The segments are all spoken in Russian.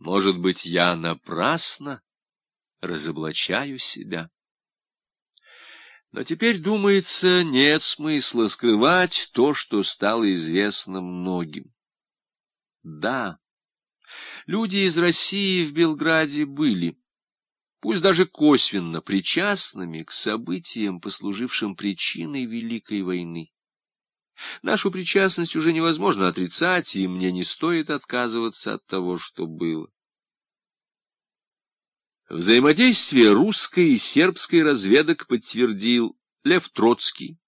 Может быть, я напрасно разоблачаю себя. Но теперь, думается, нет смысла скрывать то, что стало известно многим. Да, люди из России в Белграде были, пусть даже косвенно причастными к событиям, послужившим причиной Великой войны. Нашу причастность уже невозможно отрицать, и мне не стоит отказываться от того, что было. Взаимодействие русской и сербской разведок подтвердил Лев Троцкий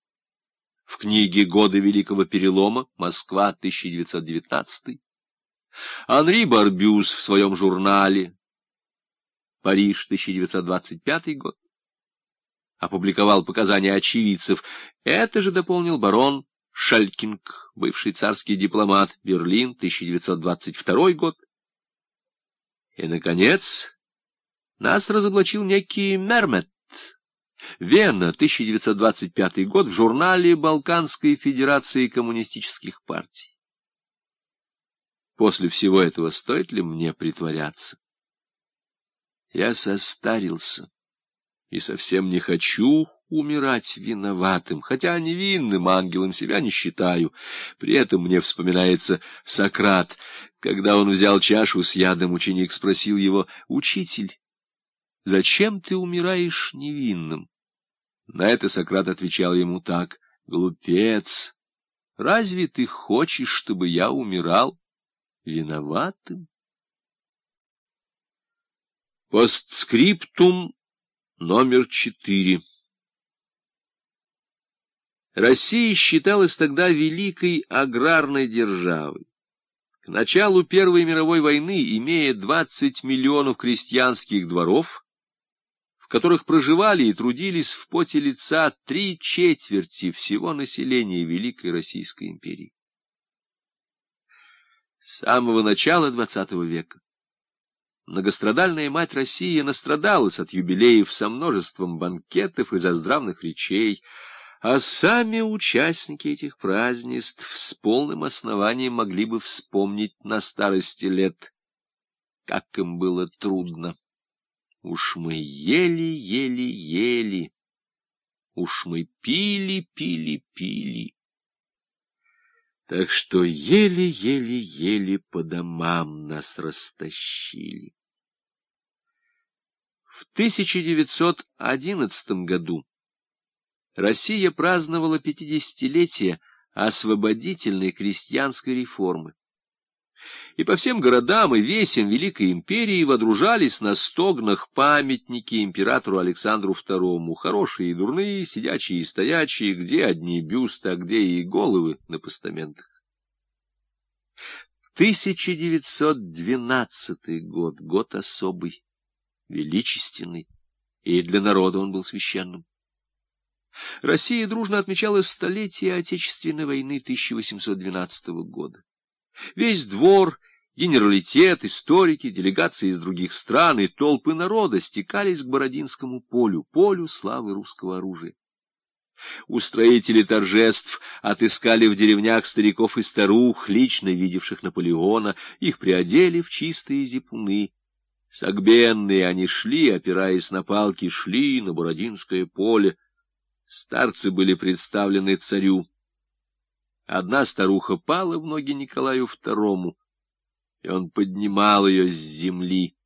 в книге «Годы Великого Перелома. Москва, 1919». Анри Барбюс в своем журнале «Париж, 1925 год» опубликовал показания очевидцев. Это же дополнил барон Шалькинг, бывший царский дипломат, Берлин, 1922 год. И, наконец, нас разоблачил некий Мермет. Вена, 1925 год, в журнале Балканской Федерации коммунистических партий. После всего этого стоит ли мне притворяться? Я состарился и совсем не хочу умирать виноватым, хотя невинным ангелом себя не считаю. При этом мне вспоминается Сократ. Когда он взял чашу с ядом, ученик спросил его, «Учитель, зачем ты умираешь невинным?» На это Сократ отвечал ему так, «Глупец, разве ты хочешь, чтобы я умирал виноватым?» Постскриптум номер четыре Россия считалась тогда великой аграрной державой. К началу Первой мировой войны, имея 20 миллионов крестьянских дворов, в которых проживали и трудились в поте лица три четверти всего населения Великой Российской империи. С самого начала XX века многострадальная мать России настрадалась от юбилеев со множеством банкетов и заздравных речей, а сами участники этих празднеств с полным основанием могли бы вспомнить на старости лет, как им было трудно. Уж мы ели, ели, ели, уж мы пили, пили, пили. Так что еле, еле, еле по домам нас растащили. В 1911 году Россия праздновала пятидесятилетие освободительной крестьянской реформы. И по всем городам и весям Великой империи водружались на стогнах памятники императору Александру II, хорошие и дурные, сидячие и стоячие, где одни бюсты, а где и головы на постаментах. 1912 год, год особый, величественный, и для народа он был священным. Россия дружно отмечала столетие Отечественной войны 1812 года. Весь двор, генералитет, историки, делегации из других стран и толпы народа стекались к Бородинскому полю, полю славы русского оружия. Устроители торжеств отыскали в деревнях стариков и старух, лично видевших Наполеона, их приодели в чистые зипуны. Согбенные они шли, опираясь на палки, шли на Бородинское поле. Старцы были представлены царю. Одна старуха пала в ноги Николаю II, и он поднимал ее с земли.